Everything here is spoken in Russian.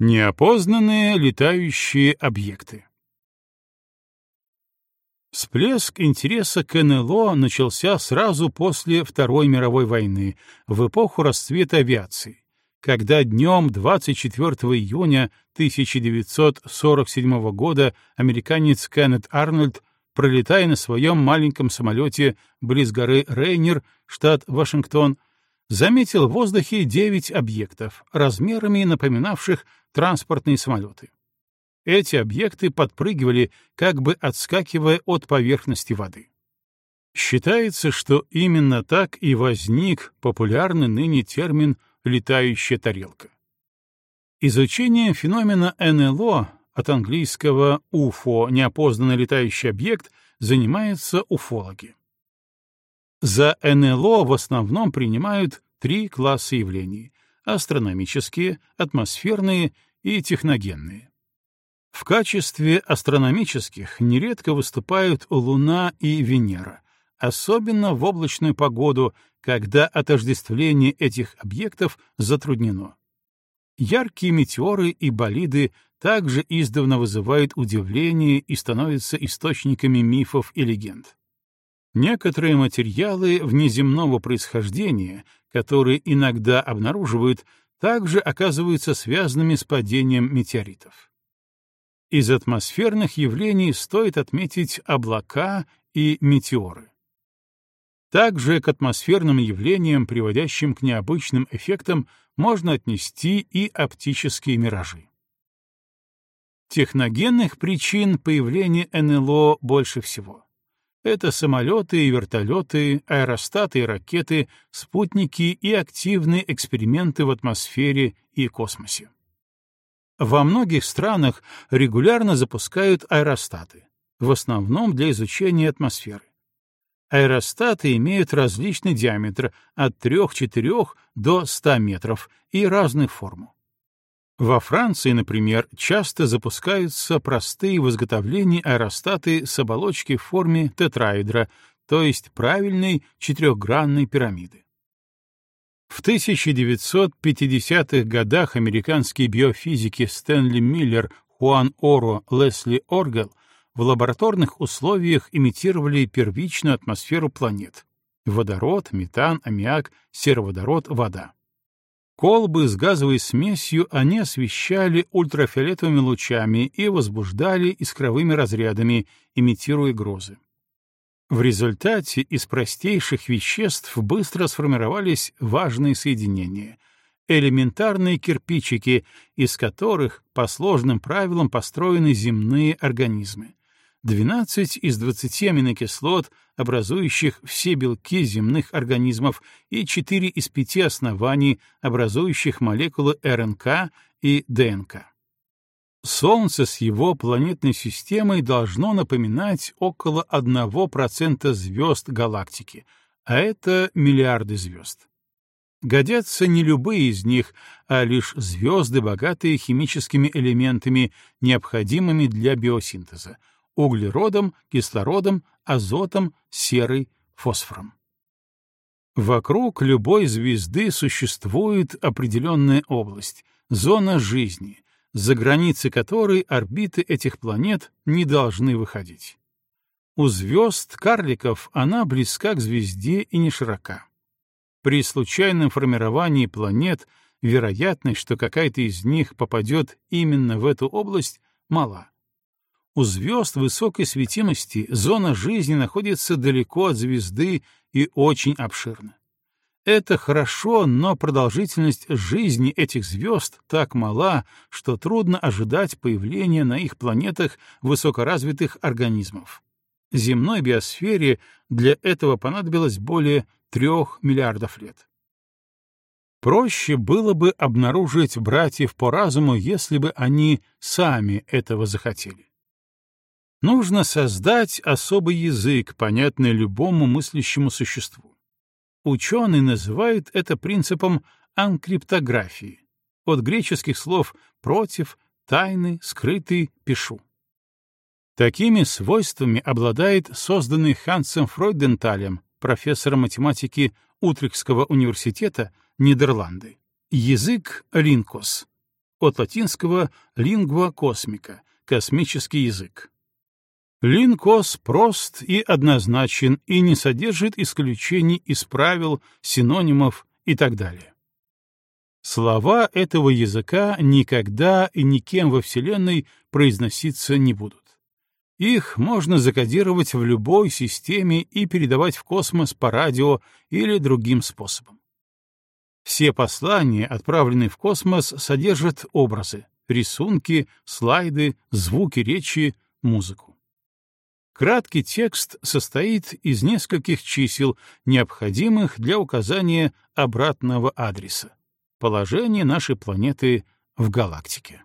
Неопознанные летающие объекты. Всплеск интереса к НЛО начался сразу после Второй мировой войны, в эпоху расцвета авиации, когда днем 24 июня 1947 года американец Кеннет Арнольд, пролетая на своем маленьком самолете близ горы Рейнер, штат Вашингтон, заметил в воздухе девять объектов, размерами напоминавших транспортные самолеты. Эти объекты подпрыгивали, как бы отскакивая от поверхности воды. Считается, что именно так и возник популярный ныне термин «летающая тарелка». Изучением феномена НЛО от английского «уфо» — неопознанный летающий объект — занимаются уфологи. За НЛО в основном принимают три класса явлений — астрономические, атмосферные и техногенные. В качестве астрономических нередко выступают Луна и Венера, особенно в облачную погоду, когда отождествление этих объектов затруднено. Яркие метеоры и болиды также издавна вызывают удивление и становятся источниками мифов и легенд. Некоторые материалы внеземного происхождения, которые иногда обнаруживают, также оказываются связанными с падением метеоритов. Из атмосферных явлений стоит отметить облака и метеоры. Также к атмосферным явлениям, приводящим к необычным эффектам, можно отнести и оптические миражи. Техногенных причин появления НЛО больше всего. Это самолеты и вертолеты, аэростаты и ракеты, спутники и активные эксперименты в атмосфере и космосе. Во многих странах регулярно запускают аэростаты, в основном для изучения атмосферы. Аэростаты имеют различный диаметр от 3-4 до 100 метров и разную форму. Во Франции, например, часто запускаются простые в изготовлении аэростаты с оболочки в форме тетраэдра, то есть правильной четырехгранной пирамиды. В 1950-х годах американские биофизики Стэнли Миллер, Хуан Оро, Лесли Оргел в лабораторных условиях имитировали первичную атмосферу планет — водород, метан, аммиак, сероводород, вода. Колбы с газовой смесью они освещали ультрафиолетовыми лучами и возбуждали искровыми разрядами, имитируя грозы. В результате из простейших веществ быстро сформировались важные соединения — элементарные кирпичики, из которых по сложным правилам построены земные организмы. 12 из 20 аминокислот, образующих все белки земных организмов, и 4 из 5 оснований, образующих молекулы РНК и ДНК. Солнце с его планетной системой должно напоминать около 1% звезд галактики, а это миллиарды звезд. Годятся не любые из них, а лишь звезды, богатые химическими элементами, необходимыми для биосинтеза, углеродом, кислородом, азотом, серой, фосфором. Вокруг любой звезды существует определенная область, зона жизни, за границы которой орбиты этих планет не должны выходить. У звезд карликов она близка к звезде и не широка. При случайном формировании планет вероятность, что какая-то из них попадет именно в эту область, мала. У звезд высокой светимости зона жизни находится далеко от звезды и очень обширна. Это хорошо, но продолжительность жизни этих звезд так мала, что трудно ожидать появления на их планетах высокоразвитых организмов. Земной биосфере для этого понадобилось более трех миллиардов лет. Проще было бы обнаружить братьев по разуму, если бы они сами этого захотели. Нужно создать особый язык, понятный любому мыслящему существу. Ученые называют это принципом анкриптографии, от греческих слов «против», «тайны», «скрытый», «пишу». Такими свойствами обладает созданный Хансом Фройденталем, профессором математики Утрехтского университета, Нидерланды, язык Линкос. от латинского lingua cosmica — космический язык. Линкос прост и однозначен и не содержит исключений из правил, синонимов и так далее. Слова этого языка никогда и никем во Вселенной произноситься не будут. Их можно закодировать в любой системе и передавать в космос по радио или другим способом. Все послания, отправленные в космос, содержат образы, рисунки, слайды, звуки речи, музыку. Краткий текст состоит из нескольких чисел, необходимых для указания обратного адреса — положения нашей планеты в галактике.